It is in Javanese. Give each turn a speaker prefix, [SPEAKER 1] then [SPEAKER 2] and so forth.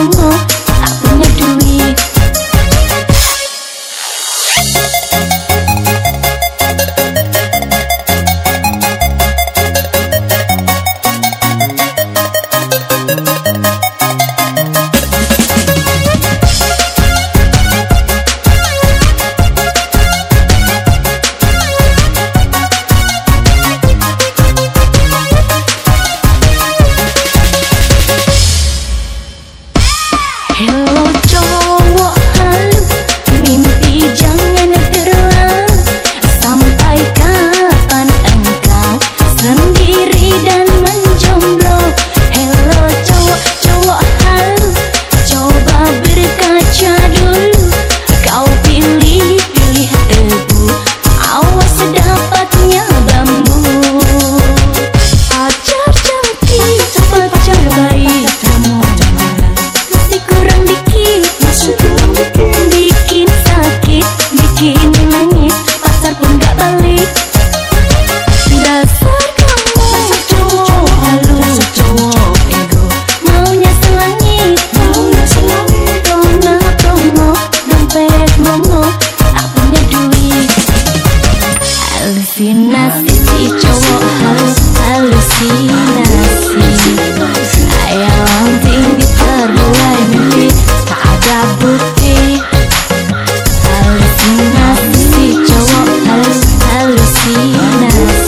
[SPEAKER 1] Oh. dan halusinasi si cowok halus halusinasi ayam tinggi terbelai mimpi tak ada putih halusinasi si cowok halus halusinasi